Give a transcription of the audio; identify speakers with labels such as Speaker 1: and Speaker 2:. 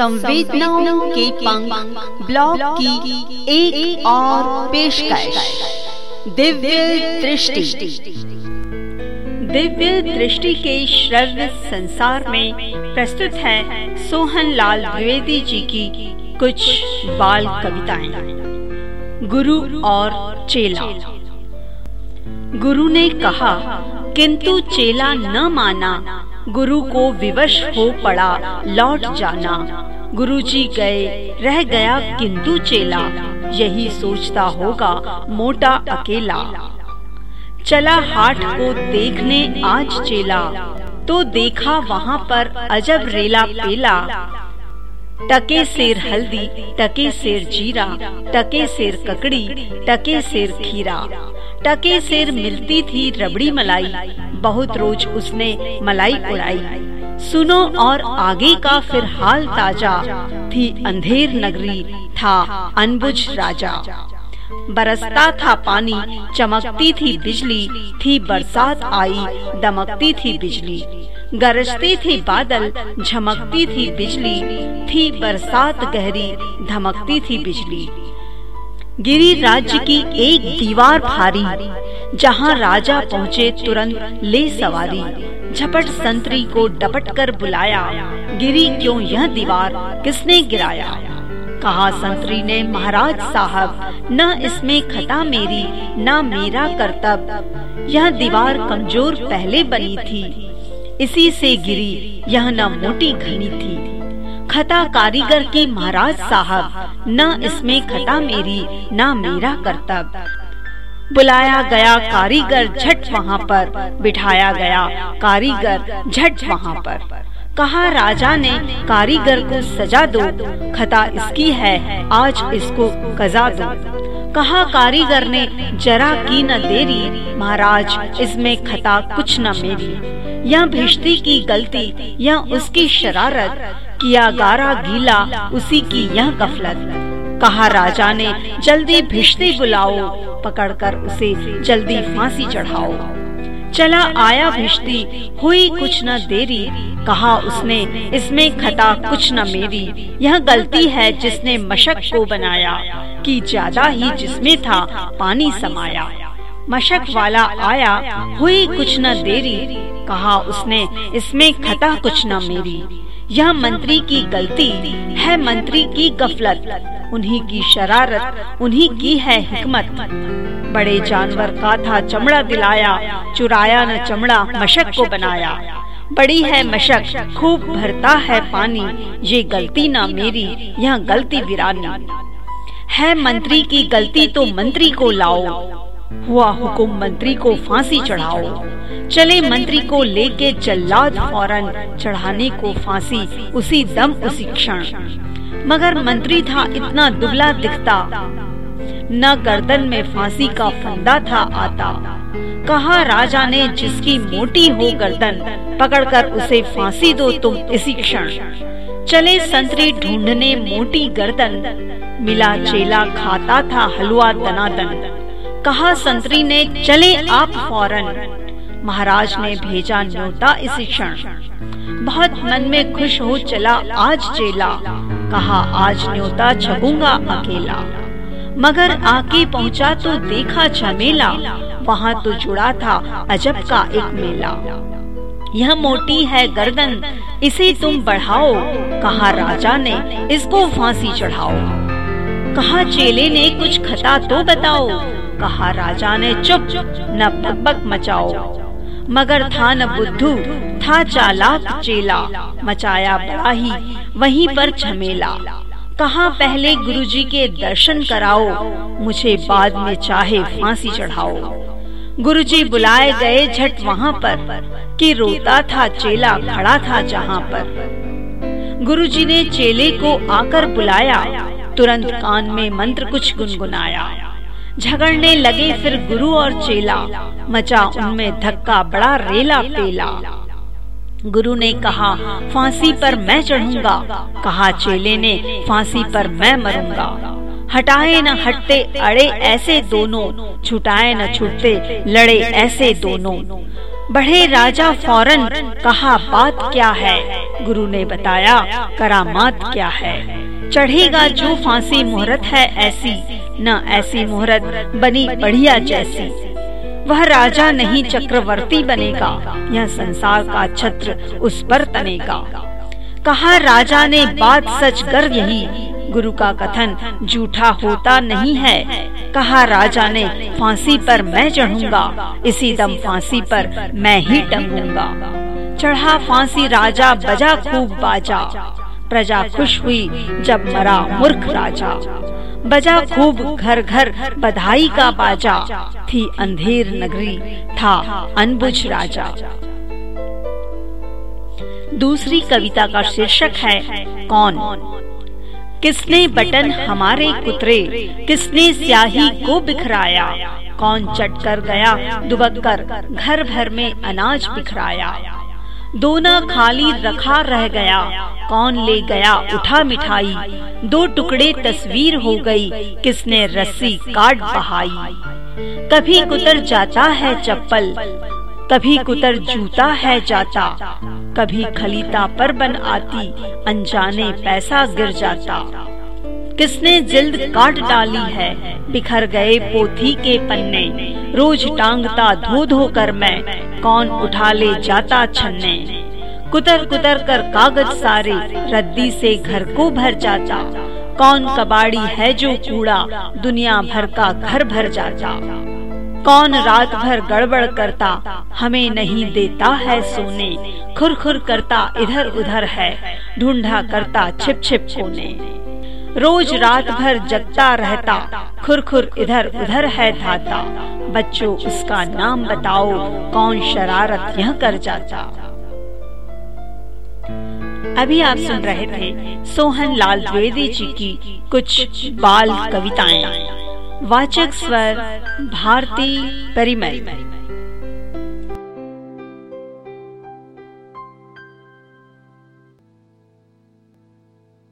Speaker 1: संवेदनाओं के पंख ब्लॉग की एक, एक और पेशकश। दिव्य दृष्टि। दिव्य दृष्टि के श्रव्य संसार में प्रस्तुत है सोहन लाल द्विवेदी जी की कुछ बाल कविताएँ। गुरु और चेला। गुरु ने कहा किंतु चेला न माना गुरु को विवश हो पड़ा, लौट जाना। गुरुजी गए, रह गया किंतु चेला। यही सोचता होगा, मोटा अकेला। चला हाट को देखने आज चेला तो देखा वहाँ पर अजब रेला पेला। टके सेर हल्दी, टके सिर जीरा, टके सेर ककड़ी, टके सिर खीरा। टके सेर मिलती थी रबड़ी मलाई बहुत रोज उसने मलाई उड़ाई। सुनो और आगे का फिर हाल ताज़ा। थी अंधेर नगरी था अनबुझ राजा। बरसता था पानी, चमकती थी बिजली थी बरसात आई, दमकती थी बिजली। गरजते थे बादल, झमकती थी बिजली थी बरसात गहरी, धमकती थी बिजली। गिरी राज्य की एक दीवार भारी, जहाँ राजा पहुँचे तुरंत ले सवारी। झपट संतरी को डपट कर बुलाया, गिरी क्यों यह दीवार किसने गिराया? कहा संतरी ने, महाराज साहब, न इसमें खता मेरी, न मेरा कर्तव्य। यह दीवार कमज़ोर पहले बनी थी, इसी से गिरी, यह न मोटी घनी थी। खता कारीगर की महाराज साहब, न इसमें खता मेरी, न मेरा कर्तव्य। बुलाया गया कारीगर झट वहाँ पर, बिठाया गया कारीगर झट वहाँ पर। कहा, राजा ने कारीगर को सजा दो, खता इसकी है, आज इसको कजा दो। कहा, कारीगर ने, जरा की न देरी, महाराज, इसमें खता कुछ न मेरी। यह भिश्ती की गलती, या उसकी शरारत किया गारा गीला, उसी की यह गफलत। कहा राजा ने, जल्दी भिश्ती बुलाओ, पकड़कर उसे जल्दी फांसी चढ़ाओ। चला आया भिश्ती, हुई कुछ न देरी। कहा उसने, इसमें खता कुछ न मेरी। यह गलती है जिसने मशक को बनाया, कि ज़्यादा ही जिसमें था, पानी समाया। मशक वाला आया, हुई कुछ न देरी, कहा उसने, इसमें खता कुछ न मेरी। यह मंत्री की गलती है, मंत्री की गफलत। उन्हीं की शरारत, उन्हीं की है हिकमत। बड़े जानवर का था चमड़ा दिलाया, चुराया न चमड़ा, मशक को बनाया। बड़ी है मशक, खूब भरता है पानी, ये गलती ना मेरी, यह गलती वीरानी। है मंत्री की गलती तो मंत्री को लाओ। हुआ हुकुम मंत्री को फांसी चढ़ाओ। चले मंत्री को लेके जल्लाद फ़ौरन चढ़ाने को फांसी, उसी दम, उसी क्षण। मगर मंत्री था इतना दुबला दिखता। न गर्दन में फांसी का फंदा था आता। कहा राजा ने, जिसकी मोटी हो गर्दन, पकड़कर उसे फांसी दो तुम इसी क्षण। चले संतरी ढूँढने मोटी गर्दन, मिला चेला खाता था हलवा दनादन। कहा, संतरी ने, चले आप फ़ौरन। महाराज ने भेजा न्योता इसी क्षण। बहुत मन में खुश हो चला आज चेला। कहा, आज न्योता छपूँगा अकेला। मगर आके पहुँचा तो देखा झमेला। वहाँ तो जुड़ा था अजब का एक मेला। यह मोटी है गर्दन, इसे तुम बढ़ाओ। कहा, राजा ने, इसको फांसी चढ़ाओ। कहा, चेले ने कुछ खता तो बताओ। कहा, राजा ने चुप चुप न बकबक मचाओ। मगर था न बुद्धू, था चालाक चेला। मचाया बड़ा ही, वहीं पर झमेला। कहा, पहले गुरुजी के दर्शन कराओ, मुझे बाद में चाहे फांसी चढ़ाओ। गुरुजी बुलाए गए झट वहाँ पर, कि रोता था चेला, खड़ा था जहाँ पर। गुरुजी ने चेले को आकर बुलाया। तुरंत कान में मंत्र कुछ गुनगुनाया। झगड़ने लगे फिर गुरु और चेला। मचा उनमें धक्का, बड़ा रेला पेला। गुरु ने कहा, फांसी पर मैं चढ़ूँगा। कहा चेले ने, फांसी पर मैं मरूँगा। हटाए न हटते, अड़े ऐसे दोनों। छुटाए न छुटते, लड़े ऐसे दोनों। बढ़े राजा फ़ौरन, कहा बात क्या है? गुरु ने बताया, करामात क्या है? चढ़ेगा जो फांसी मुहूर्त है ऐसी, न ऐसी मुहूर्त बनी बढ़िया जैसी। वह राजा नहीं, चक्रवर्ती बनेगा, यह संसार का छत्र उस पर तनेगा। कहा, राजा ने बात सच कर यही, गुरु का कथन झूठा होता नहीं है। कहा, राजा ने फांसी पर मैं चढ़ूँगा, इसी दम फांसी पर मैं ही टंगूँगा। चढ़ा फांसी, राजा बजा खूब बाजा। प्रजा खुश हुई जब मरा मूर्ख राजा। बजा खूब घर घर बधाई का बाजा, थी अंधेर नगरी, था अनबुझ राजा। दूसरी कविता का शीर्षक है, कौन? किसने बटन हमारे कुतरे, किसने स्याही को बिखराया? कौन चट कर गया, दुबक कर घर भर में अनाज बिखराया? दोना खाली रखा रह गया। कौन ले गया उठा मिठाई? दो टुकड़े तस्वीर हो गई, किसने रस्सी काट बहाई। कभी कुतर जाता है चप्पल, कभी कुतर जूता है जाता। कभी खलीता पर बन आती, अनजाने पैसा गिर जाता। किसने जिल्द काट डाली है? बिखर गए पोथी के पन्ने। रोज टांगता धो धो कर मैं, कौन उठा ले जाता छन्ने। कुतर कुतर कर कागज़ सारे, रद्दी से घर को भर जाता। कौन कबाड़ी है जो कूड़ा, दुनिया भर का घर भर जाता। कौन रात भर गड़बड़ करता, हमें नहीं देता है सोने। खुर खुर करता इधर उधर है, ढूंढा करता छिप छिप कोने। रोज रात भर जगता रहता खुर खुर इधर उधर है धाता। बच्चों, उसका नाम बताओ, कौन शरारत यह कर जाता? अभी आप सुन रहे थे सोहन लाल द्विवेदी जी की कुछ बाल कविताएँ। वाचक स्वर, भारती परिमल।